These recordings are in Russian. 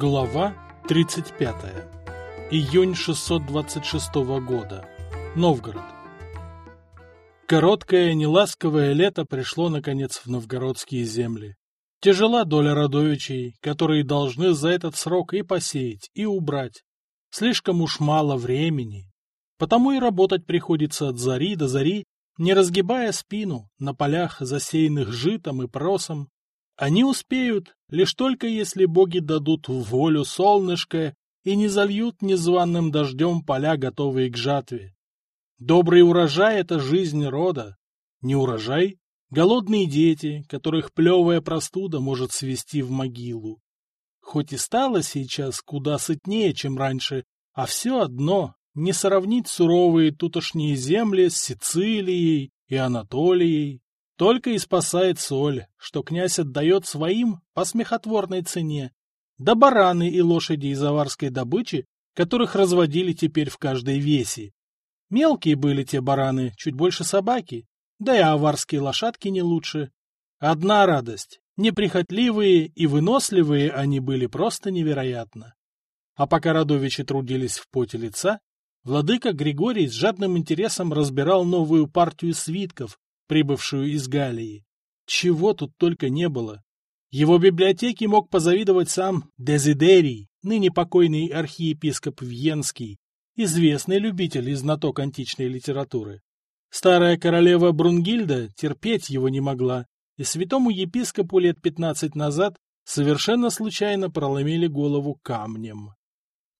Глава 35. Июнь 626 года. Новгород. Короткое, неласковое лето пришло, наконец, в новгородские земли. Тяжела доля родовичей, которые должны за этот срок и посеять, и убрать. Слишком уж мало времени. Потому и работать приходится от зари до зари, не разгибая спину на полях, засеянных житом и просом, они успеют, лишь только если боги дадут волю солнышко и не зальют незваным дождем поля, готовые к жатве. Добрый урожай — это жизнь рода. Не урожай — голодные дети, которых плевая простуда может свести в могилу. Хоть и стало сейчас куда сытнее, чем раньше, а все одно не сравнить суровые тутошние земли с Сицилией и Анатолией. Только и спасает соль, что князь отдает своим по смехотворной цене, да бараны и лошади из аварской добычи, которых разводили теперь в каждой весе. Мелкие были те бараны, чуть больше собаки, да и аварские лошадки не лучше. Одна радость — неприхотливые и выносливые они были просто невероятно. А пока родовичи трудились в поте лица, владыка Григорий с жадным интересом разбирал новую партию свитков, прибывшую из Галлии. Чего тут только не было. Его библиотеке мог позавидовать сам Дезидерий, ныне покойный архиепископ Вьенский, известный любитель и знаток античной литературы. Старая королева Брунгильда терпеть его не могла, и святому епископу лет пятнадцать назад совершенно случайно проломили голову камнем.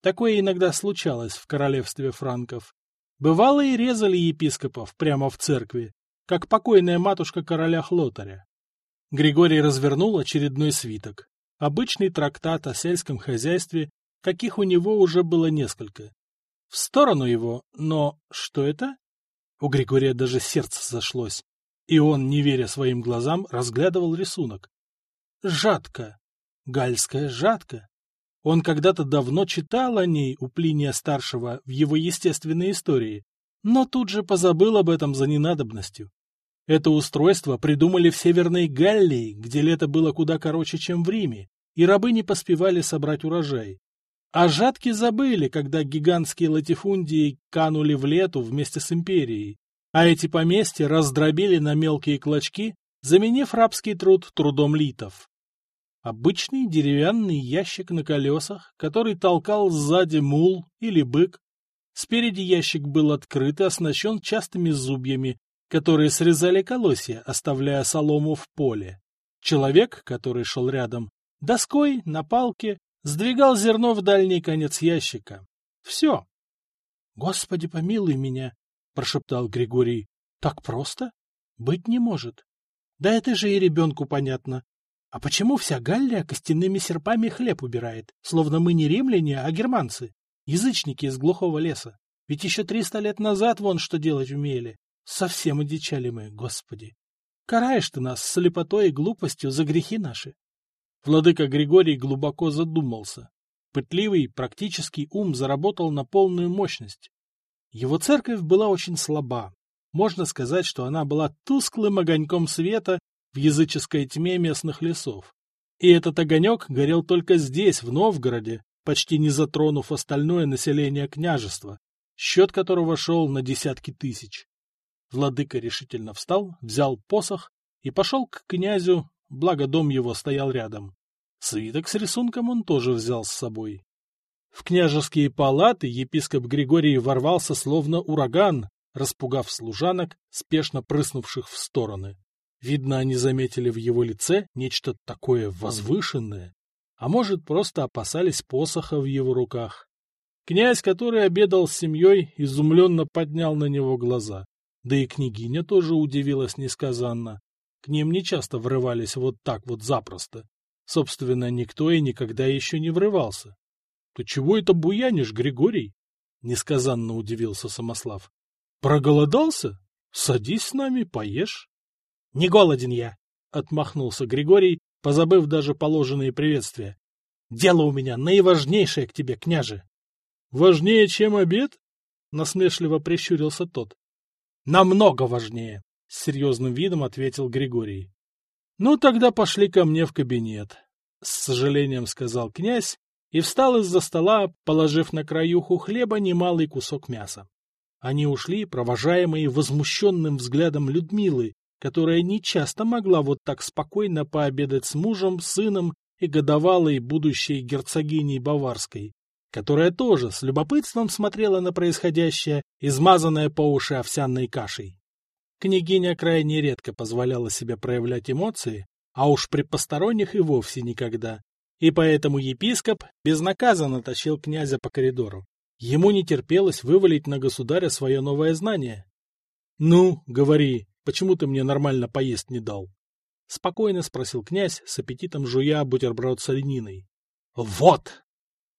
Такое иногда случалось в королевстве франков. Бывало и резали епископов прямо в церкви, как покойная матушка короля Хлотаря. Григорий развернул очередной свиток. Обычный трактат о сельском хозяйстве, каких у него уже было несколько. В сторону его, но что это? У Григория даже сердце зашлось, и он, не веря своим глазам, разглядывал рисунок. Жатка. Гальская жатка. Он когда-то давно читал о ней у Плиния-старшего в его естественной истории, но тут же позабыл об этом за ненадобностью. Это устройство придумали в Северной Галлии, где лето было куда короче, чем в Риме, и рабы не поспевали собрать урожай. А жатки забыли, когда гигантские латифундии канули в лету вместе с империей, а эти поместья раздробили на мелкие клочки, заменив рабский труд трудом литов. Обычный деревянный ящик на колесах, который толкал сзади мул или бык. Спереди ящик был открыт и оснащен частыми зубьями, которые срезали колосья, оставляя солому в поле. Человек, который шел рядом, доской на палке сдвигал зерно в дальний конец ящика. Все. — Господи, помилуй меня, — прошептал Григорий. — Так просто? Быть не может. Да это же и ребенку понятно. А почему вся Галлия костяными серпами хлеб убирает, словно мы не римляне, а германцы, язычники из глухого леса? Ведь еще триста лет назад вон что делать умели. Совсем одичали мы, Господи! Караешь ты нас слепотой и глупостью за грехи наши. Владыка Григорий глубоко задумался. Пытливый, практический ум заработал на полную мощность. Его церковь была очень слаба. Можно сказать, что она была тусклым огоньком света в языческой тьме местных лесов. И этот огонек горел только здесь, в Новгороде, почти не затронув остальное население княжества, счет которого шел на десятки тысяч. Владыка решительно встал, взял посох и пошел к князю, благо дом его стоял рядом. Свиток с рисунком он тоже взял с собой. В княжеские палаты епископ Григорий ворвался словно ураган, распугав служанок, спешно прыснувших в стороны. Видно, они заметили в его лице нечто такое возвышенное, а может, просто опасались посоха в его руках. Князь, который обедал с семьей, изумленно поднял на него глаза. Да и княгиня тоже удивилась несказанно. К ним нечасто врывались вот так вот запросто. Собственно, никто и никогда еще не врывался. — Ты чего это буянишь, Григорий? — несказанно удивился Самослав. — Проголодался? Садись с нами, поешь. — Не голоден я, — отмахнулся Григорий, позабыв даже положенные приветствия. — Дело у меня наиважнейшее к тебе, княже. — Важнее, чем обед? — насмешливо прищурился тот. Намного важнее, — с серьезным видом ответил Григорий. — Ну, тогда пошли ко мне в кабинет, — с сожалением сказал князь и встал из-за стола, положив на краюху хлеба немалый кусок мяса. Они ушли, провожаемые возмущенным взглядом Людмилы, которая нечасто могла вот так спокойно пообедать с мужем, сыном и годовалой будущей герцогиней Баварской, которая тоже с любопытством смотрела на происходящее, измазанное по уши овсяной кашей. Княгиня крайне редко позволяла себе проявлять эмоции, а уж при посторонних и вовсе никогда. И поэтому епископ безнаказанно тащил князя по коридору. Ему не терпелось вывалить на государя свое новое знание. — Ну, говори, почему ты мне нормально поесть не дал? — спокойно спросил князь, с аппетитом жуя бутерброд с олениной. — Вот! —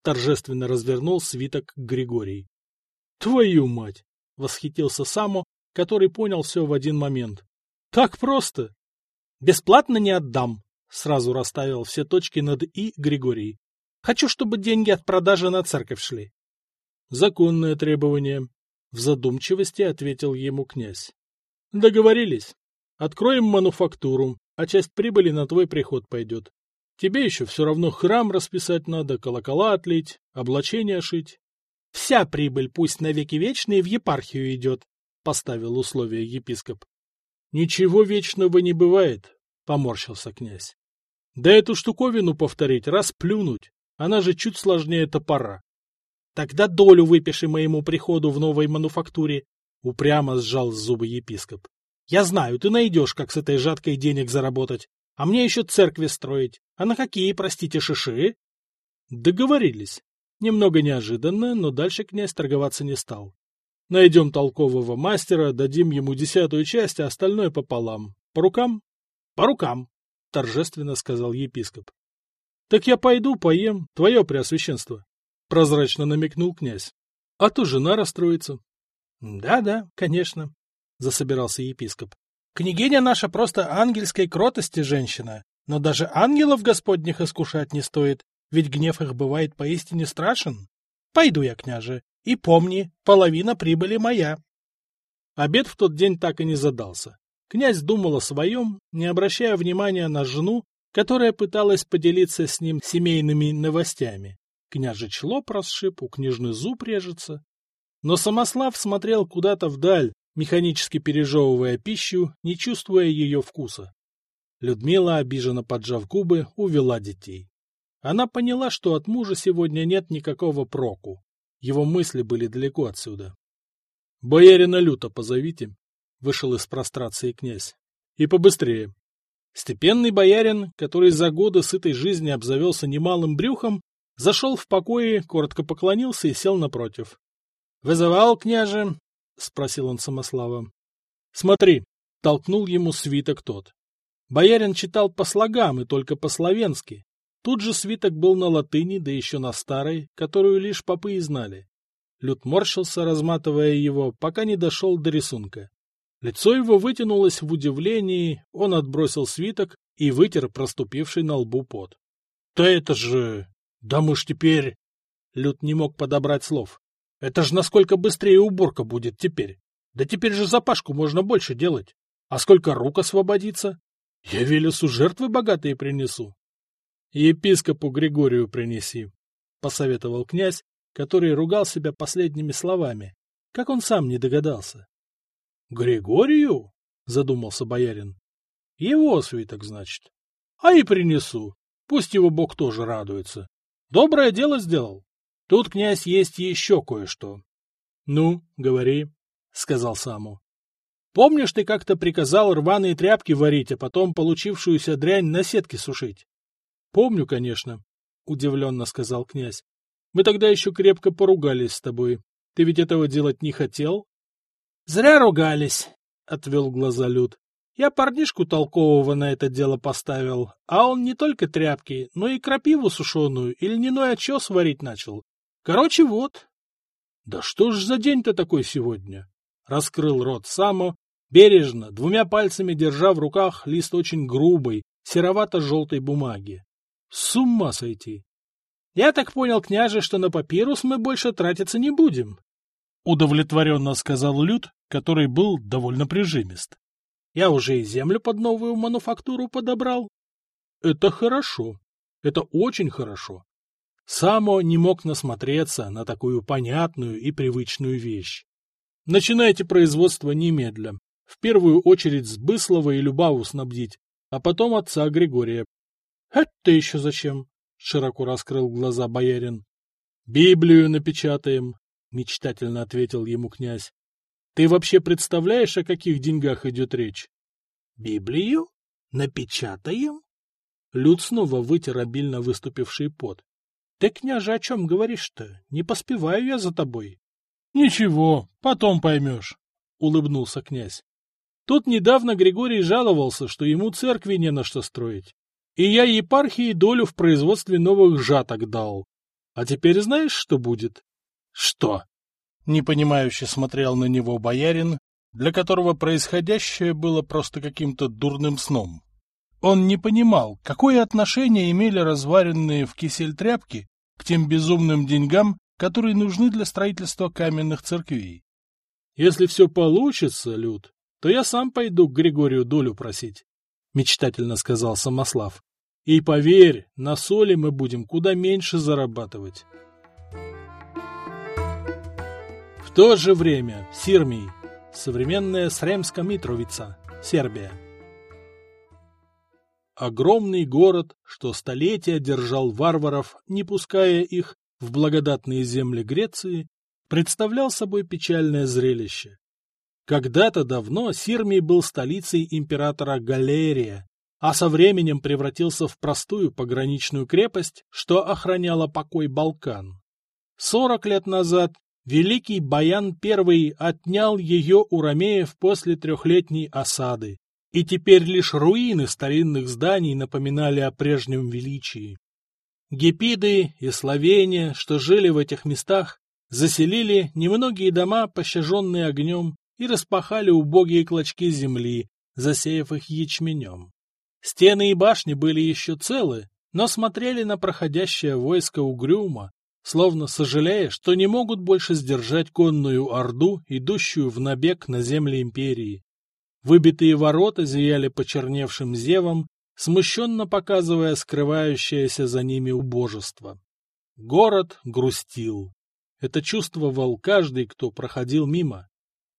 торжественно развернул свиток Григорий. — Твою мать! — восхитился Саму, который понял все в один момент. — Так просто! — Бесплатно не отдам! — сразу расставил все точки над «и» Григорий. — Хочу, чтобы деньги от продажи на церковь шли. — Законное требование, — в задумчивости ответил ему князь. — Договорились. Откроем мануфактуру, а часть прибыли на твой приход пойдет. Тебе еще все равно храм расписать надо, колокола отлить, облачение шить. — Вся прибыль пусть навеки вечные в епархию идет, — поставил условие епископ. — Ничего вечного не бывает, — поморщился князь. — Да эту штуковину повторить, расплюнуть, она же чуть сложнее топора. Тогда долю выпиши моему приходу в новой мануфактуре. Упрямо сжал зубы епископ. Я знаю, ты найдешь, как с этой жаткой денег заработать. А мне еще церкви строить. А на какие, простите, шиши? Договорились. Немного неожиданно, но дальше князь торговаться не стал. Найдем толкового мастера, дадим ему десятую часть, а остальное пополам. По рукам? По рукам, торжественно сказал епископ. Так я пойду, поем, твое преосвященство. — прозрачно намекнул князь. — А то жена расстроится. «Да, — Да-да, конечно, — засобирался епископ. — Княгиня наша просто ангельской кротости женщина, но даже ангелов господних искушать не стоит, ведь гнев их бывает поистине страшен. Пойду я, княже, и помни, половина прибыли моя. Обед в тот день так и не задался. Князь думал о своем, не обращая внимания на жену, которая пыталась поделиться с ним семейными новостями. Княжич лоб расшиб, у княжны зуб режется. Но Самослав смотрел куда-то вдаль, механически пережевывая пищу, не чувствуя ее вкуса. Людмила, обиженно поджав губы, увела детей. Она поняла, что от мужа сегодня нет никакого проку. Его мысли были далеко отсюда. — Боярина люто позовите, — вышел из прострации князь. — И побыстрее. Степенный боярин, который за годы сытой жизни обзавелся немалым брюхом, Зашел в покое, коротко поклонился и сел напротив. — Вызывал, княже? — спросил он Самослава. — Смотри, — толкнул ему свиток тот. Боярин читал по слогам и только по-словенски. Тут же свиток был на латыни, да еще на старой, которую лишь попы и знали. Люд морщился, разматывая его, пока не дошел до рисунка. Лицо его вытянулось в удивлении, он отбросил свиток и вытер проступивший на лбу пот. — Да это же... Да мы ж теперь... Люд не мог подобрать слов. Это ж насколько быстрее уборка будет теперь. Да теперь же запашку можно больше делать. А сколько рук освободится? Я Велесу жертвы богатые принесу. Епископу Григорию принеси, — посоветовал князь, который ругал себя последними словами. Как он сам не догадался. — Григорию? — задумался боярин. — Его свиток, значит. А и принесу. Пусть его бог тоже радуется. Доброе дело сделал. Тут, князь, есть еще кое-что. — Ну, говори, — сказал Саму. — Помнишь, ты как-то приказал рваные тряпки варить, а потом получившуюся дрянь на сетке сушить? — Помню, конечно, — удивленно сказал князь. — Мы тогда еще крепко поругались с тобой. Ты ведь этого делать не хотел? — Зря ругались, — отвел глаза Люд. Я парнишку толкового на это дело поставил, а он не только тряпки, но и крапиву сушеную и льняной очес варить начал. Короче, вот. — Да что ж за день-то такой сегодня? — раскрыл рот Само, бережно, двумя пальцами держа в руках лист очень грубой, серовато-желтой бумаги. С ума сойти! Я так понял, княже, что на папирус мы больше тратиться не будем. Удовлетворенно сказал Люд, который был довольно прижимист. Я уже и землю под новую мануфактуру подобрал. Это хорошо. Это очень хорошо. Само не мог насмотреться на такую понятную и привычную вещь. Начинайте производство немедля. В первую очередь Сбыслова и Любаву снабдить, а потом отца Григория. — Это еще зачем? — широко раскрыл глаза боярин. — Библию напечатаем, — мечтательно ответил ему князь. — Ты вообще представляешь, о каких деньгах идет речь? — Библию? Напечатаем? Люд снова вытер обильно выступивший пот. — Ты, княже, о чем говоришь-то? Не поспеваю я за тобой. — Ничего, потом поймешь, — улыбнулся князь. Тут недавно Григорий жаловался, что ему церкви не на что строить. И я епархии долю в производстве новых жаток дал. А теперь знаешь, что будет? — Что? — непонимающе смотрел на него боярин, для которого происходящее было просто каким-то дурным сном. Он не понимал, какое отношение имели разваренные в кисель тряпки к тем безумным деньгам, которые нужны для строительства каменных церквей. Если все получится, Люд, то я сам пойду к Григорию долю просить, — мечтательно сказал Самослав. И поверь, на соли мы будем куда меньше зарабатывать. В то же время Сирмий, современная Сремска Митровица, Сербия. Огромный город, что столетия держал варваров, не пуская их в благодатные земли Греции, представлял собой печальное зрелище. Когда-то давно Сирмий был столицей императора Галерия, а со временем превратился в простую пограничную крепость, что охраняла покой Балкан. Сорок лет назад великий Баян I отнял ее у ромеев после трехлетней осады, и теперь лишь руины старинных зданий напоминали о прежнем величии. Гепиды и Словения, что жили в этих местах, заселили немногие дома, пощаженные огнем, и распахали убогие клочки земли, засеяв их ячменем. Стены и башни были еще целы, но смотрели на проходящее войско угрюмо, словно сожалея, что не могут больше сдержать конную орду, идущую в набег на земли империи. Выбитые ворота зияли почерневшим зевом, смущенно показывая скрывающееся за ними убожество. Город грустил. Это чувствовал каждый, кто проходил мимо.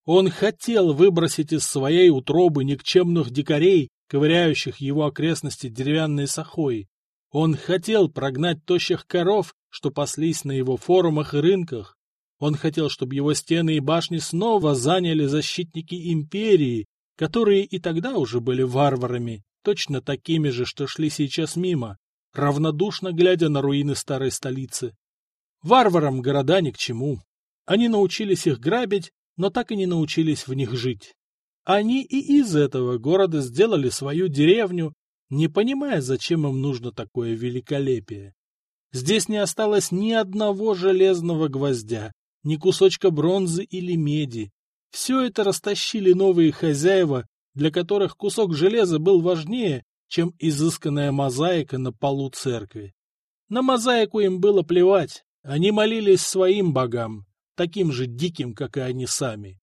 Он хотел выбросить из своей утробы никчемных дикарей, ковыряющих его окрестности деревянной сахой. Он хотел прогнать тощих коров, что паслись на его форумах и рынках. Он хотел, чтобы его стены и башни снова заняли защитники империи, которые и тогда уже были варварами, точно такими же, что шли сейчас мимо, равнодушно глядя на руины старой столицы. Варварам города ни к чему. Они научились их грабить, но так и не научились в них жить. Они и из этого города сделали свою деревню, не понимая, зачем им нужно такое великолепие. Здесь не осталось ни одного железного гвоздя, ни кусочка бронзы или меди. Все это растащили новые хозяева для которых кусок железа был важнее, чем изысканная мозаика на полу церкви. На мозаику им было плевать, они молились своим богам, таким же диким, как и они сами.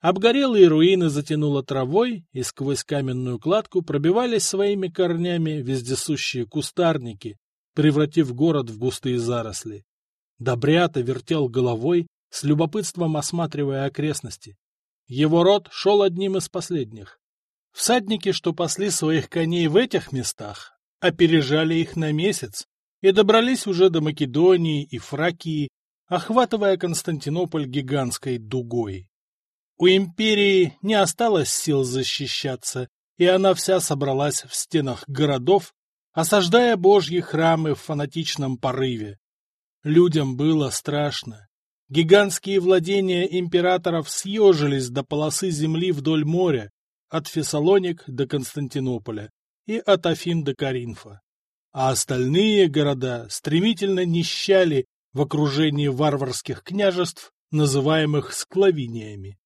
Обгорелые руины затянуло травой, и сквозь каменную кладку пробивались своими корнями вездесущие кустарники, превратив город в густые заросли. Добрята вертел головой, с любопытством осматривая окрестности. Его род шел одним из последних. Всадники, что пасли своих коней в этих местах, опережали их на месяц и добрались уже до Македонии и Фракии, охватывая Константинополь гигантской дугой. У империи не осталось сил защищаться, и она вся собралась в стенах городов, осаждая божьи храмы в фанатичном порыве. Людям было страшно. Гигантские владения императоров съежились до полосы земли вдоль моря, от Фессалоник до Константинополя и от Афин до Каринфа. А остальные города стремительно нищали в окружении варварских княжеств, называемых склавиниями.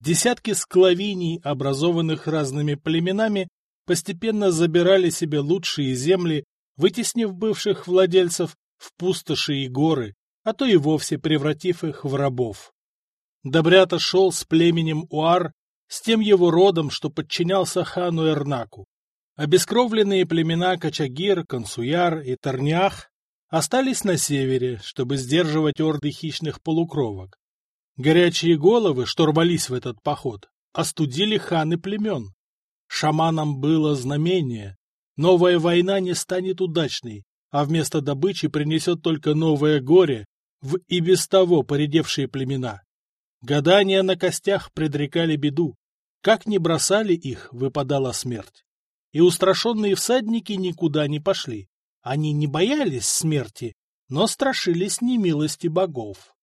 Десятки склавиний, образованных разными племенами, постепенно забирали себе лучшие земли, вытеснив бывших владельцев в пустоши и горы, а то и вовсе превратив их в рабов. Добрята шел с племенем Уар с тем его родом, что подчинялся хану Эрнаку. Обескровленные племена Качагир, Консуяр и Тарнях остались на севере, чтобы сдерживать орды хищных полукровок. Горячие головы, что рвались в этот поход, остудили ханы племен. Шаманам было знамение. Новая война не станет удачной, а вместо добычи принесет только новое горе в и без того поредевшие племена. Гадания на костях предрекали беду. Как ни бросали их, выпадала смерть. И устрашенные всадники никуда не пошли. Они не боялись смерти, но страшились немилости богов.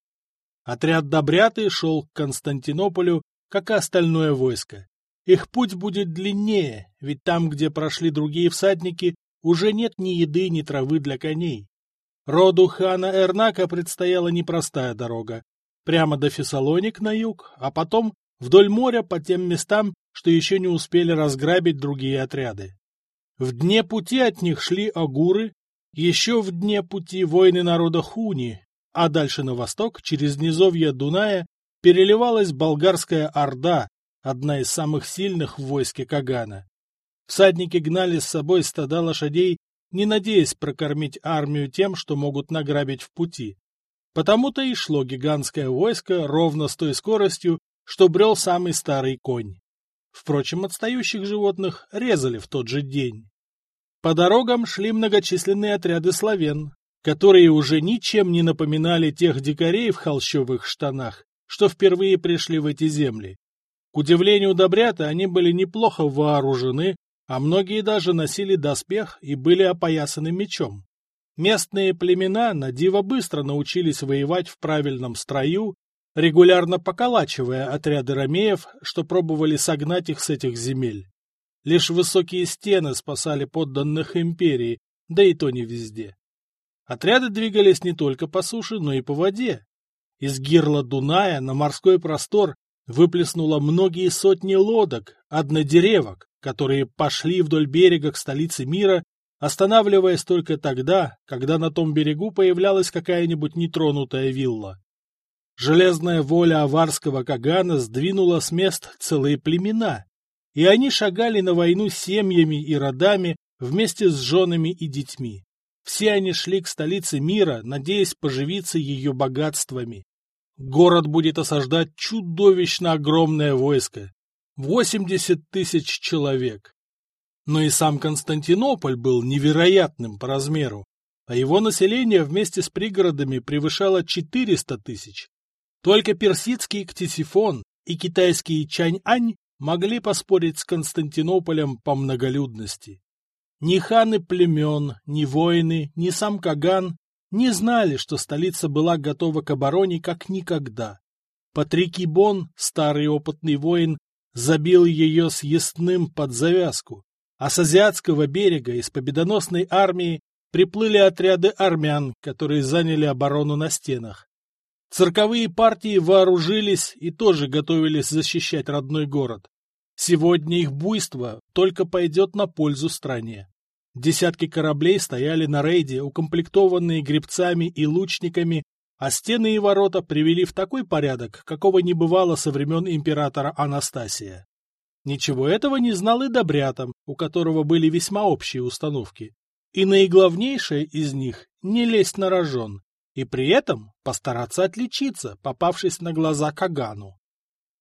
Отряд Добряты шел к Константинополю, как и остальное войско. Их путь будет длиннее, ведь там, где прошли другие всадники, уже нет ни еды, ни травы для коней. Роду хана Эрнака предстояла непростая дорога. Прямо до Фессалоник на юг, а потом вдоль моря по тем местам, что еще не успели разграбить другие отряды. В дне пути от них шли агуры, еще в дне пути воины народа Хуни, а дальше на восток, через низовье Дуная, переливалась болгарская орда, одна из самых сильных в войске Кагана. Всадники гнали с собой стада лошадей, не надеясь прокормить армию тем, что могут награбить в пути. Потому-то и шло гигантское войско ровно с той скоростью, что брел самый старый конь. Впрочем, отстающих животных резали в тот же день. По дорогам шли многочисленные отряды славян, которые уже ничем не напоминали тех дикарей в холщовых штанах, что впервые пришли в эти земли. К удивлению Добрята, они были неплохо вооружены, а многие даже носили доспех и были опоясаны мечом. Местные племена на диво быстро научились воевать в правильном строю, регулярно поколачивая отряды ромеев, что пробовали согнать их с этих земель. Лишь высокие стены спасали подданных империи, да и то не везде. Отряды двигались не только по суше, но и по воде. Из гирла Дуная на морской простор выплеснуло многие сотни лодок, однодеревок, которые пошли вдоль берега к столице мира, останавливаясь только тогда, когда на том берегу появлялась какая-нибудь нетронутая вилла. Железная воля аварского Кагана сдвинула с мест целые племена, и они шагали на войну семьями и родами вместе с женами и детьми. Все они шли к столице мира, надеясь поживиться ее богатствами. Город будет осаждать чудовищно огромное войско. 80 тысяч человек. Но и сам Константинополь был невероятным по размеру, а его население вместе с пригородами превышало 400 тысяч. Только персидский Ктисифон и китайский Чань-Ань могли поспорить с Константинополем по многолюдности. Ни ханы племен, ни воины, ни сам Каган не знали, что столица была готова к обороне как никогда. Патрикий Бон, старый опытный воин, забил ее с ясным под завязку, а с азиатского берега из победоносной армии приплыли отряды армян, которые заняли оборону на стенах. Цирковые партии вооружились и тоже готовились защищать родной город. Сегодня их буйство только пойдет на пользу стране. Десятки кораблей стояли на рейде, укомплектованные гребцами и лучниками, а стены и ворота привели в такой порядок, какого не бывало со времен императора Анастасия. Ничего этого не знал и Добрятам, у которого были весьма общие установки. И наиглавнейшее из них — не лезть на рожон, и при этом постараться отличиться, попавшись на глаза Кагану.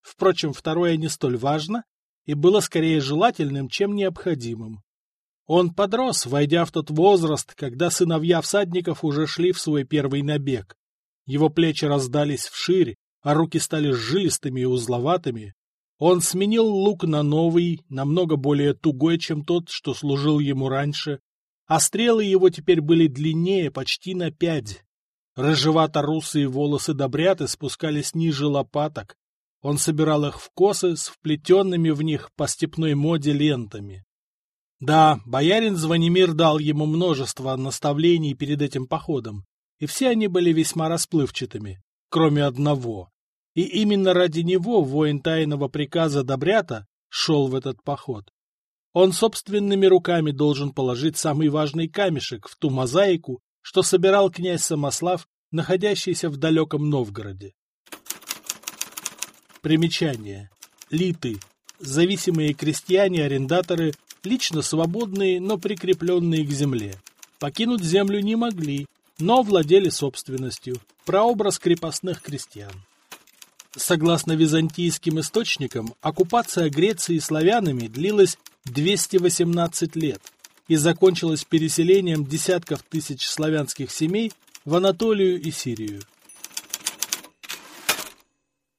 Впрочем, второе не столь важно и было скорее желательным, чем необходимым. Он подрос, войдя в тот возраст, когда сыновья всадников уже шли в свой первый набег. Его плечи раздались вширь, а руки стали жилистыми и узловатыми. Он сменил лук на новый, намного более тугой, чем тот, что служил ему раньше, а стрелы его теперь были длиннее почти на пять. Рыжевато-русые волосы Добряты спускались ниже лопаток. Он собирал их в косы с вплетенными в них по степной моде лентами. Да, боярин Звонимир дал ему множество наставлений перед этим походом, и все они были весьма расплывчатыми, кроме одного. И именно ради него воин тайного приказа Добрята шел в этот поход. Он собственными руками должен положить самый важный камешек в ту мозаику, что собирал князь Самослав, находящийся в далеком Новгороде. Примечание. Литы. Зависимые крестьяне-арендаторы лично свободные, но прикрепленные к земле. Покинуть землю не могли, но владели собственностью, прообраз крепостных крестьян. Согласно византийским источникам, оккупация Греции славянами длилась 218 лет и закончилась переселением десятков тысяч славянских семей в Анатолию и Сирию.